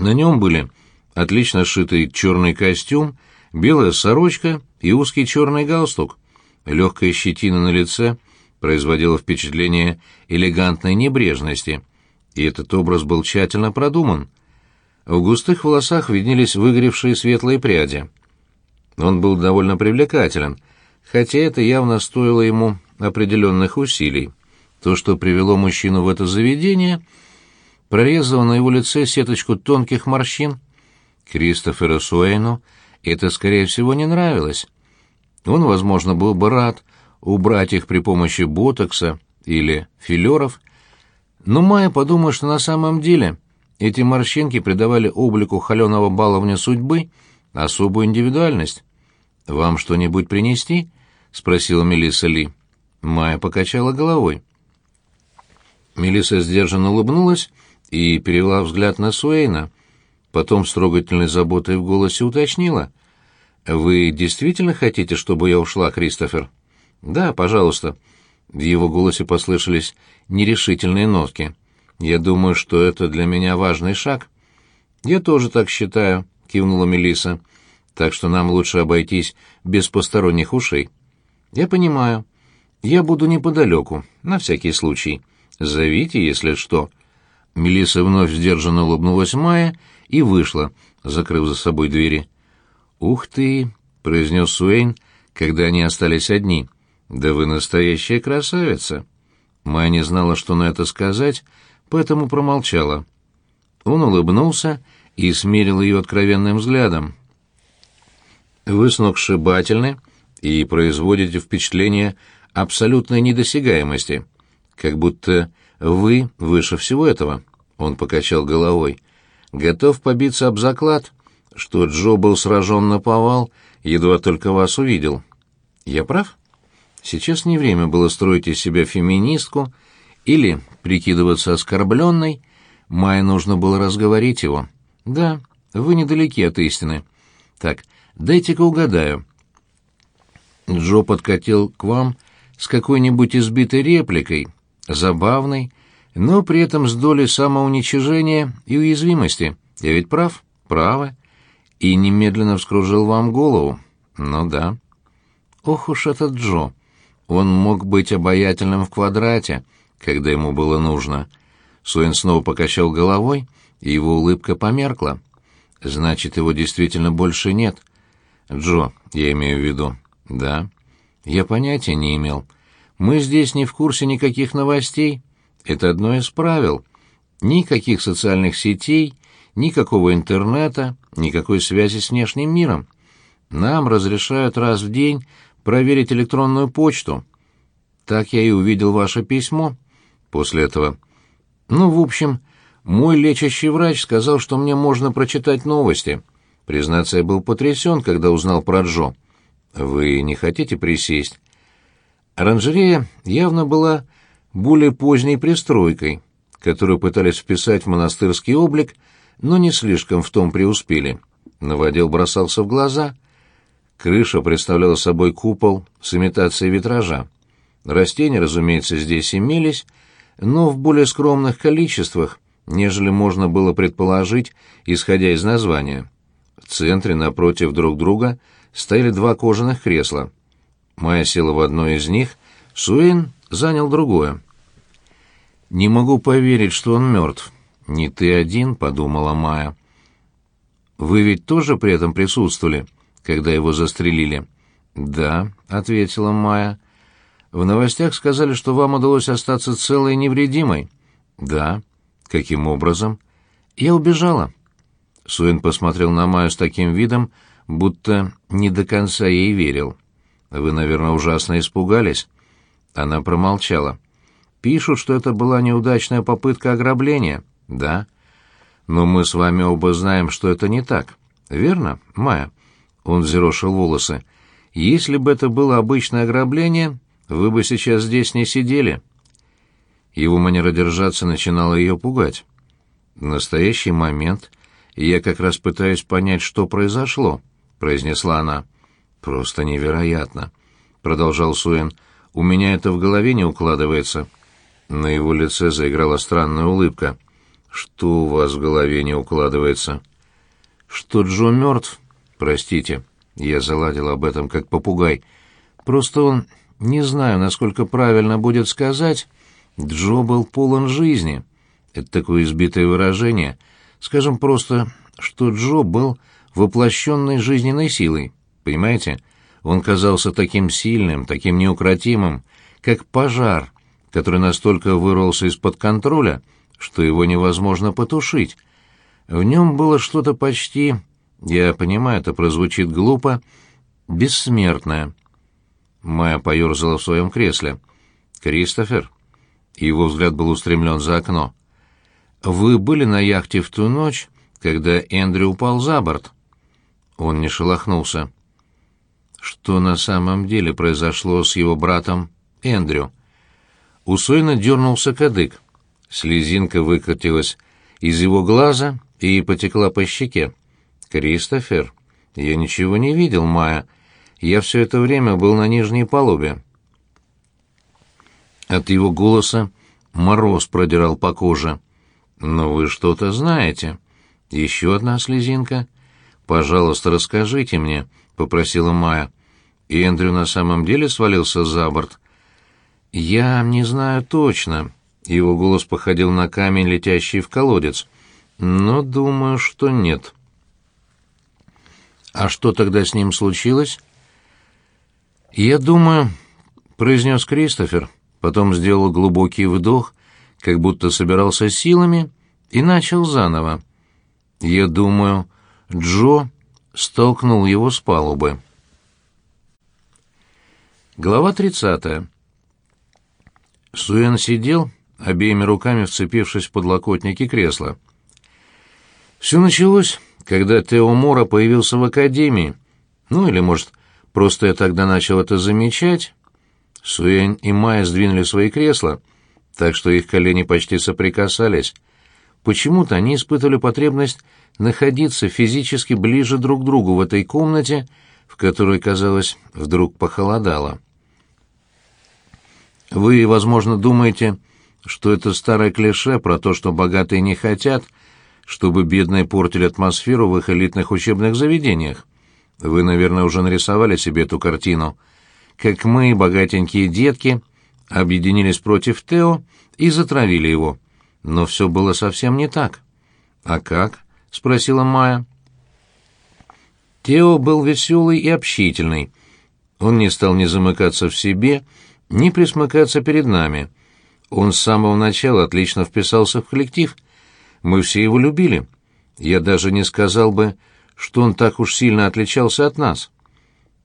На нем были отлично сшитый черный костюм, белая сорочка и узкий черный галстук. Легкая щетина на лице производила впечатление элегантной небрежности, и этот образ был тщательно продуман. В густых волосах виднелись выгоревшие светлые пряди. Он был довольно привлекателен, хотя это явно стоило ему определенных усилий. То, что привело мужчину в это заведение, прорезало на его лице сеточку тонких морщин. Кристоферу Суэйну это, скорее всего, не нравилось. Он, возможно, был бы рад убрать их при помощи ботокса или филеров, но Майя подумала, что на самом деле эти морщинки придавали облику холеного баловня судьбы особую индивидуальность. «Вам что-нибудь принести?» — спросила Мелисса Ли. Майя покачала головой. Мелисса сдержанно улыбнулась и перевела взгляд на Суэйна. Потом с трогательной заботой в голосе уточнила. «Вы действительно хотите, чтобы я ушла, Кристофер?» «Да, пожалуйста». В его голосе послышались нерешительные нотки. «Я думаю, что это для меня важный шаг». «Я тоже так считаю», — кивнула Мелисса. «Так что нам лучше обойтись без посторонних ушей». «Я понимаю. Я буду неподалеку, на всякий случай. Зовите, если что». Мелисса вновь сдержанно улыбнулась Майя и вышла, закрыв за собой двери. «Ух ты!» — произнес Суэйн, когда они остались одни. «Да вы настоящая красавица!» Майя не знала, что на это сказать, поэтому промолчала. Он улыбнулся и смерил ее откровенным взглядом. «Вы сногсшибательны и производите впечатление абсолютной недосягаемости, как будто вы выше всего этого». Он покачал головой. «Готов побиться об заклад, что Джо был сражен на повал, едва только вас увидел. Я прав?» Сейчас не время было строить из себя феминистку или прикидываться оскорбленной. Майе нужно было разговорить его. «Да, вы недалеки от истины. Так, дайте-ка угадаю. Джо подкатил к вам с какой-нибудь избитой репликой, забавной, но при этом с долей самоуничижения и уязвимости. Я ведь прав? Правы. И немедленно вскружил вам голову. Ну да. Ох уж этот Джо. Он мог быть обаятельным в квадрате, когда ему было нужно. Суэн снова покачал головой, и его улыбка померкла. Значит, его действительно больше нет. Джо, я имею в виду. Да. Я понятия не имел. Мы здесь не в курсе никаких новостей. Это одно из правил. Никаких социальных сетей, никакого интернета, никакой связи с внешним миром. Нам разрешают раз в день проверить электронную почту. Так я и увидел ваше письмо. После этого... Ну, в общем, мой лечащий врач сказал, что мне можно прочитать новости. Признаться, я был потрясен, когда узнал про Джо. Вы не хотите присесть? Оранжерея явно была более поздней пристройкой, которую пытались вписать в монастырский облик, но не слишком в том преуспели. Новодел бросался в глаза — Крыша представляла собой купол с имитацией витража. Растения, разумеется, здесь имелись, но в более скромных количествах, нежели можно было предположить, исходя из названия. В центре, напротив друг друга, стояли два кожаных кресла. Майя села в одно из них, Суин занял другое. «Не могу поверить, что он мертв». «Не ты один», — подумала Майя. «Вы ведь тоже при этом присутствовали?» когда его застрелили?» «Да», — ответила Майя. «В новостях сказали, что вам удалось остаться целой и невредимой». «Да». «Каким образом?» «Я убежала». Суин посмотрел на Майю с таким видом, будто не до конца ей верил. «Вы, наверное, ужасно испугались?» Она промолчала. «Пишут, что это была неудачная попытка ограбления». «Да». «Но мы с вами оба знаем, что это не так. Верно, Майя?» Он взъерошил волосы. «Если бы это было обычное ограбление, вы бы сейчас здесь не сидели». Его манера держаться начинала ее пугать. «В настоящий момент я как раз пытаюсь понять, что произошло», — произнесла она. «Просто невероятно», — продолжал Суэн. «У меня это в голове не укладывается». На его лице заиграла странная улыбка. Что у вас в голове не укладывается? Что Джо мертв? Простите, я заладил об этом как попугай. Просто он, не знаю, насколько правильно будет сказать, Джо был полон жизни. Это такое избитое выражение. Скажем просто, что Джо был воплощенной жизненной силой. Понимаете? Он казался таким сильным, таким неукротимым, как пожар, который настолько вырвался из-под контроля, что его невозможно потушить. В нем было что-то почти, я понимаю, это прозвучит глупо, бессмертное. Майя поерзала в своем кресле. «Кристофер?» Его взгляд был устремлен за окно. «Вы были на яхте в ту ночь, когда Эндрю упал за борт?» Он не шелохнулся. Что на самом деле произошло с его братом Эндрю? У Сойна дернулся кадык. Слезинка выкатилась из его глаза и потекла по щеке. «Кристофер, я ничего не видел, Майя. Я все это время был на нижней палубе». От его голоса мороз продирал по коже. «Но вы что-то знаете. Еще одна слезинка. Пожалуйста, расскажите мне», — попросила Майя. Эндрю на самом деле свалился за борт?» «Я не знаю точно», его голос походил на камень, летящий в колодец. Но думаю, что нет. А что тогда с ним случилось? Я думаю, произнес Кристофер, потом сделал глубокий вдох, как будто собирался силами, и начал заново. Я думаю, Джо столкнул его с палубы. Глава тридцатая. Суэн сидел, обеими руками вцепившись в подлокотники кресла. Все началось, когда Тео Мора появился в академии. Ну или, может, просто я тогда начал это замечать. Суэнь и Майя сдвинули свои кресла, так что их колени почти соприкасались. Почему-то они испытывали потребность находиться физически ближе друг к другу в этой комнате, в которой, казалось, вдруг похолодало. Вы, возможно, думаете, что это старое клише про то, что богатые не хотят, чтобы бедные портили атмосферу в их элитных учебных заведениях. Вы, наверное, уже нарисовали себе эту картину. Как мы, богатенькие детки, объединились против Тео и затравили его. Но все было совсем не так. «А как?» — спросила Майя. Тео был веселый и общительный. Он не стал ни замыкаться в себе, ни присмыкаться перед нами — он с самого начала отлично вписался в коллектив. Мы все его любили. Я даже не сказал бы, что он так уж сильно отличался от нас.